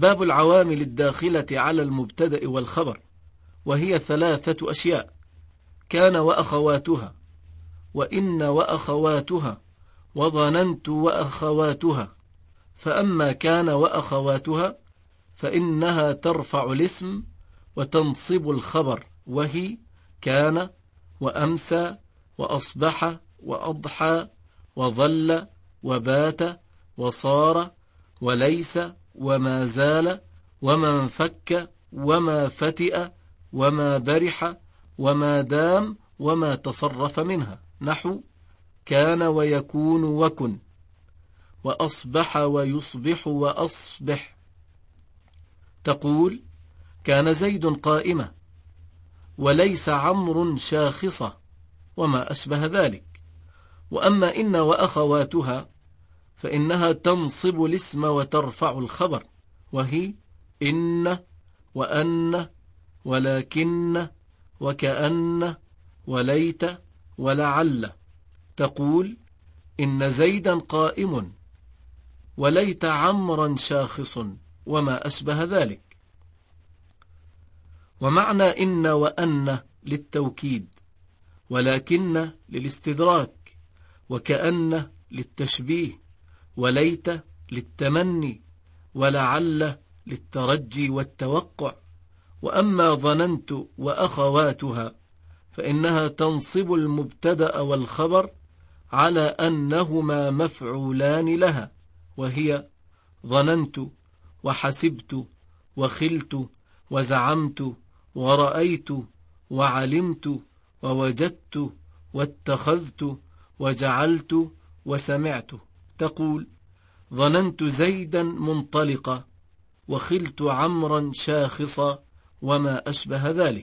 باب العوامل الداخلة على المبتدأ والخبر وهي ثلاثة أشياء كان وأخواتها وإن وأخواتها وظننت وأخواتها فأما كان وأخواتها فإنها ترفع الاسم وتنصب الخبر وهي كان وأمسى وأصبح وأضحى وظل وبات وصار وليس وما زال وما انفك وما فتئ وما برح وما دام وما تصرف منها. نحو كان ويكون وكن وأصبح ويصبح وأصبح. تقول كان زيد قائمة وليس عمر شاخصة وما أشبه ذلك. وأما إن وأخواتها فإنها تنصب الاسم وترفع الخبر. وهي إن وأن ولكن وكأن وليت ولعل. تقول إن زيدا قائم وليت عمرا شاخص وما أشبه ذلك. ومعنى إن وأن للتوكيد ولكن للاستدراك وكأن للتشبيه. وليت للتمني ولعل للترجي والتوقع وأما ظننت وأخواتها فإنها تنصب المبتدأ والخبر على أنهما مفعولان لها وهي ظننت وحسبت وخلت وزعمت ورأيت وعلمت ووجدت واتخذت وجعلت وسمعت تقول ظننت زيدا منطلقا وخلت عمرا شاخصا وما أشبه ذلك.